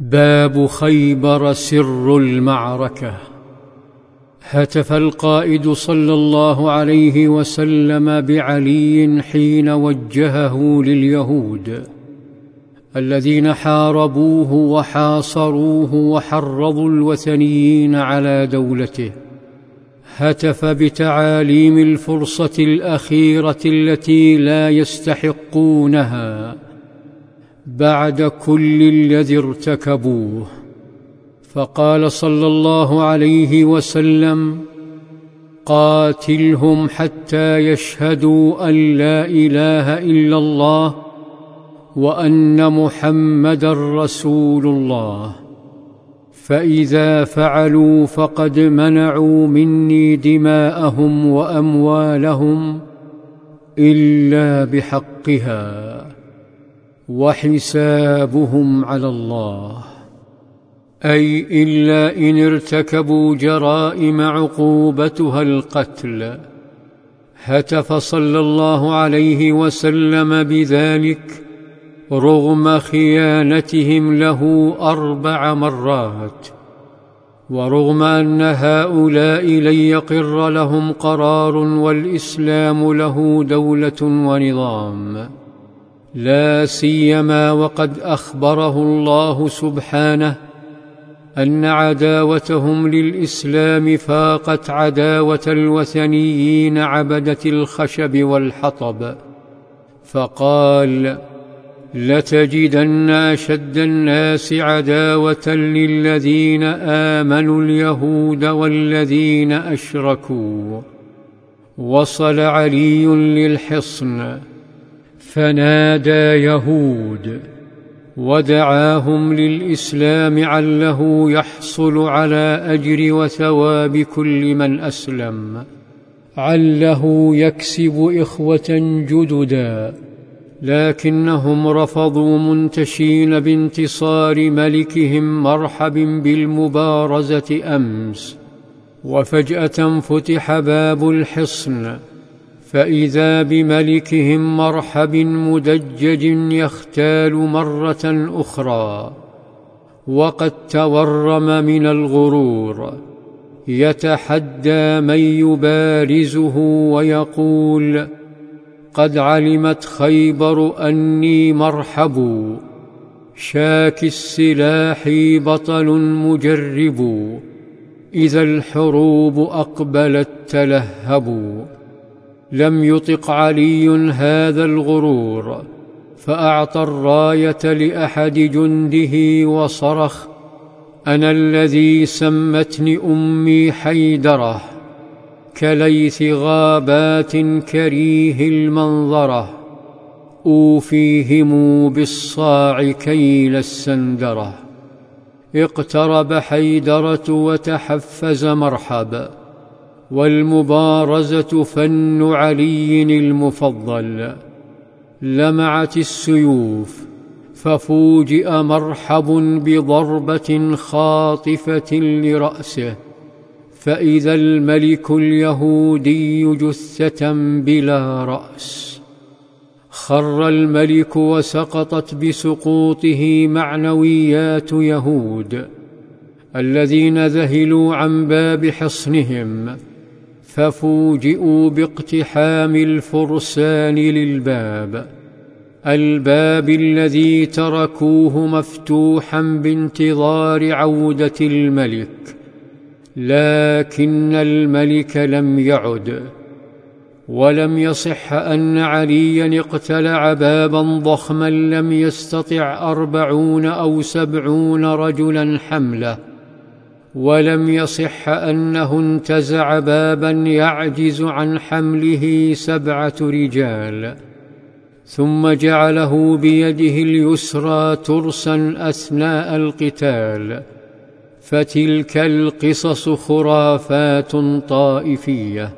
باب خيبر سر المعركة. هتف القائد صلى الله عليه وسلم بعلي حين وجهه لليهود الذين حاربوه وحاصروه وحرضوا الوثنيين على دولته. هتف بتعاليم الفرصة الأخيرة التي لا يستحقونها. بعد كل الذي ارتكبوه. فقال صلى الله عليه وسلم قاتلهم حتى يشهدوا أن لا إله إلا الله وأن محمدا رسول الله. فإذا فعلوا فقد منعوا مني دماءهم وأموالهم إلا بحقها. وحسابهم على الله. أي إلا إن ارتكبوا جرائم عقوبتها القتل. هتف صلى الله عليه وسلم بذلك رغم خيانتهم له أربع مرات. ورغم أن هؤلاء لن يقر لهم قرار والإسلام له دولة ونظام. لا سيما وقد أخبره الله سبحانه أن عداوتهم للإسلام فاقت عداوة الوثنيين عبدة الخشب والحطب فقال لتجدن أشد الناس عداوة للذين آمنوا اليهود والذين أشركوا. وصل علي للحصن فنادى يهود ودعاهم للإسلام عله يحصل على أجر وثواب كل من أسلم عله يكسب إخوة جددا لكنهم رفضوا منتشين بانتصار ملكهم مرحب بالمبارزة أمس وفجأة فتح باب الحصن فإذا بملكهم مرحب مدجج يختال مرة أخرى وقد تورم من الغرور يتحدى من يبارزه ويقول قد علمت خيبر أني مرحب شاك السلاح بطل مجرب إذا الحروب أقبلت تلهبوا لم يطق علي هذا الغرور فأعطى الراية لأحد جنده وصرخ أنا الذي سمتني أمي حيدرة كليث غابات كريه المنظرة أوفيهم بالصاع كيل السندرة. اقترب حيدرة وتحفز مرحبا. والمبارزة فن علي المفضل. لمعت السيوف ففوجئ مرحب بضربة خاطفة لرأسه. فإذا الملك اليهودي جثة بلا رأس. خر الملك وسقطت بسقوطه معنويات يهود الذين ذهلوا عن باب حصنهم. ففوجئوا باقتحام الفرسان للباب. الباب الذي تركوه مفتوحا بانتظار عودة الملك لكن الملك لم يعد. ولم يصح أن عليا اقتلع بابا ضخما لم يستطع أربعون أو سبعون رجلا حمله. ولم يصح أنه انتزع بابا يعجز عن حمله سبعة رجال ثم جعله بيده اليسرى ترسا أثناء القتال فتلك القصص خرافات طائفية.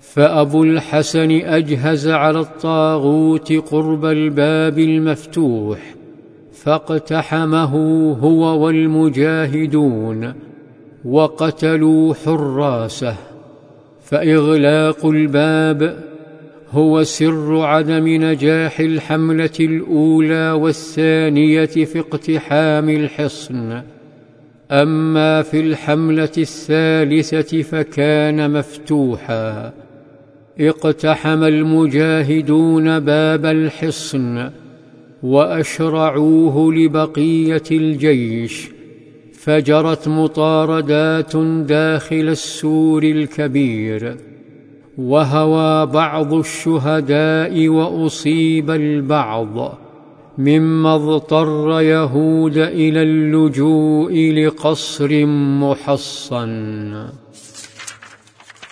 فأبو الحسن أجهز على الطاغوت قرب الباب المفتوح فاقتحمه هو والمجاهدون وقتلوا حراسه فإغلاق الباب هو سر عدم نجاح الحملة الأولى والثانية في اقتحام الحصن. أما في الحملة الثالثة فكان مفتوحا. اقتحم المجاهدون باب الحصن وأشرعوه لبقية الجيش فجرت مطاردات داخل السور الكبير وهوى بعض الشهداء وأصيب البعض مما اضطر يهود إلى اللجوء لقصر محصن.